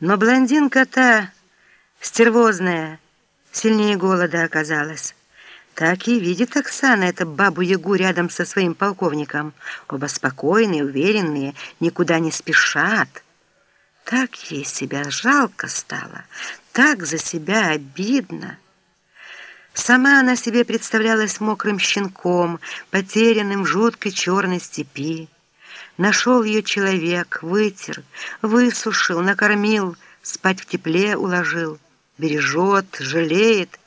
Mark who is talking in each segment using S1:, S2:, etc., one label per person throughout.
S1: Но блондинка-то стервозная, сильнее голода оказалась. Так и видит Оксана эту бабу-ягу рядом со своим полковником. Оба спокойные, уверенные, никуда не спешат. Так ей себя жалко стало, так за себя обидно. Сама она себе представлялась мокрым щенком, потерянным в жуткой черной степи. Нашел ее человек, вытер, высушил, накормил, спать в тепле уложил, бережет, жалеет,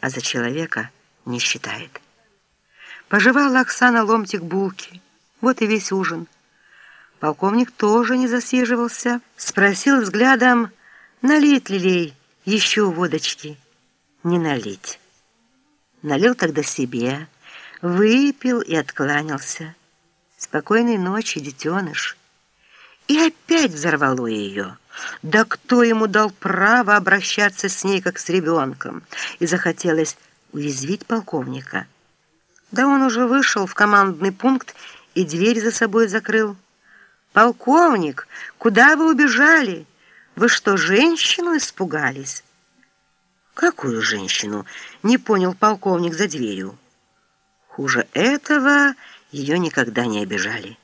S1: а за человека не считает. Пожевала Оксана ломтик булки, вот и весь ужин. Полковник тоже не засиживался, спросил взглядом, налить ли ей еще водочки. Не налить. Налил тогда себе, выпил и откланялся. Спокойной ночи, детеныш. И опять взорвало ее. Да кто ему дал право обращаться с ней, как с ребенком? И захотелось уязвить полковника. Да он уже вышел в командный пункт и дверь за собой закрыл. «Полковник, куда вы убежали? Вы что, женщину испугались?» «Какую женщину?» — не понял полковник за дверью. Хуже этого ее никогда не обижали.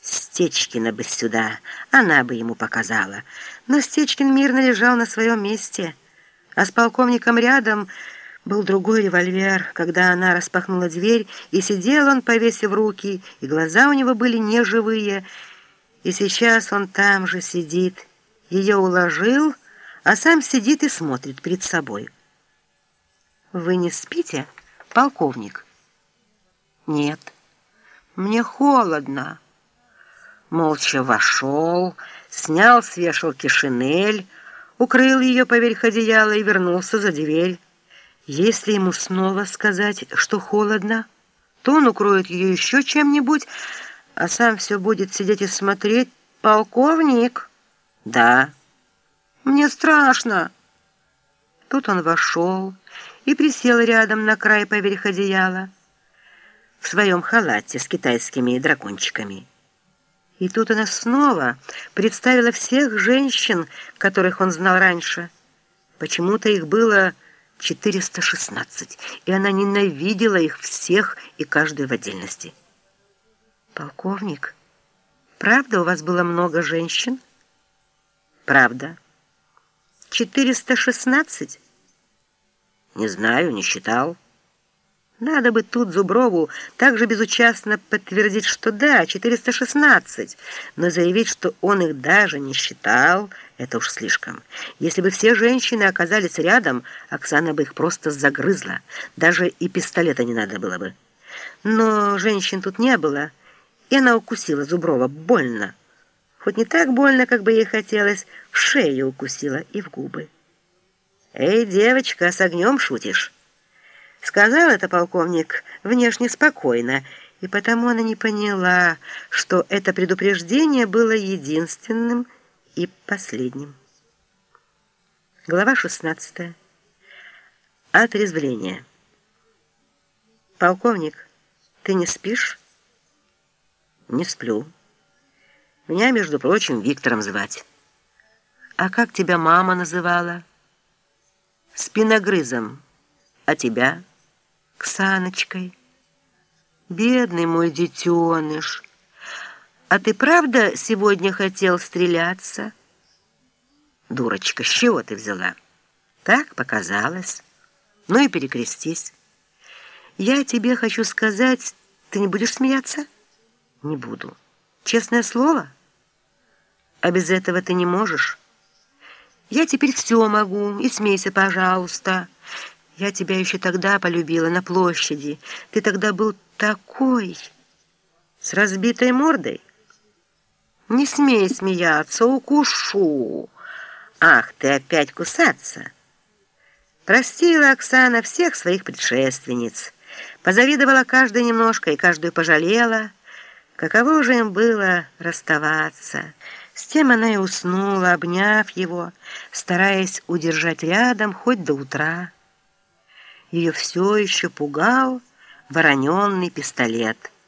S1: Стечкина бы сюда, она бы ему показала. Но Стечкин мирно лежал на своем месте, а с полковником рядом был другой револьвер, когда она распахнула дверь, и сидел он, повесив руки, и глаза у него были неживые, и сейчас он там же сидит, ее уложил, а сам сидит и смотрит перед собой. «Вы не спите, полковник?» «Нет». Мне холодно. Молча вошел, снял с вешалки шинель, укрыл ее поверх одеяла и вернулся за дверь. Если ему снова сказать, что холодно, то он укроет ее еще чем-нибудь, а сам все будет сидеть и смотреть. «Полковник?» «Да». «Мне страшно». Тут он вошел и присел рядом на край поверх одеяла в своем халате с китайскими дракончиками. И тут она снова представила всех женщин, которых он знал раньше. Почему-то их было 416, и она ненавидела их всех и каждую в отдельности. «Полковник, правда у вас было много женщин?» «Правда». «416?» «Не знаю, не считал». Надо бы тут Зуброву также безучастно подтвердить, что да, 416, но заявить, что он их даже не считал, это уж слишком. Если бы все женщины оказались рядом, Оксана бы их просто загрызла, даже и пистолета не надо было бы. Но женщин тут не было, и она укусила Зуброва больно. Хоть не так больно, как бы ей хотелось, в шею укусила и в губы. «Эй, девочка, с огнем шутишь?» Сказал это полковник внешне спокойно, и потому она не поняла, что это предупреждение было единственным и последним. Глава 16. Отрезвление. «Полковник, ты не спишь?» «Не сплю. Меня, между прочим, Виктором звать». «А как тебя мама называла?» «Спиногрызом. А тебя?» Ксаночкой. Бедный мой детеныш. А ты правда сегодня хотел стреляться? Дурочка, с чего ты взяла? Так показалось. Ну и перекрестись. Я тебе хочу сказать, ты не будешь смеяться? Не буду. Честное слово? А без этого ты не можешь? Я теперь все могу, и смейся, пожалуйста. Я тебя еще тогда полюбила на площади. Ты тогда был такой, с разбитой мордой. Не смей смеяться, укушу. Ах, ты опять кусаться. Простила Оксана всех своих предшественниц. Позавидовала каждой немножко и каждую пожалела. Каково же им было расставаться. С тем она и уснула, обняв его, стараясь удержать рядом хоть до утра. Ее все еще пугал вороненный пистолет —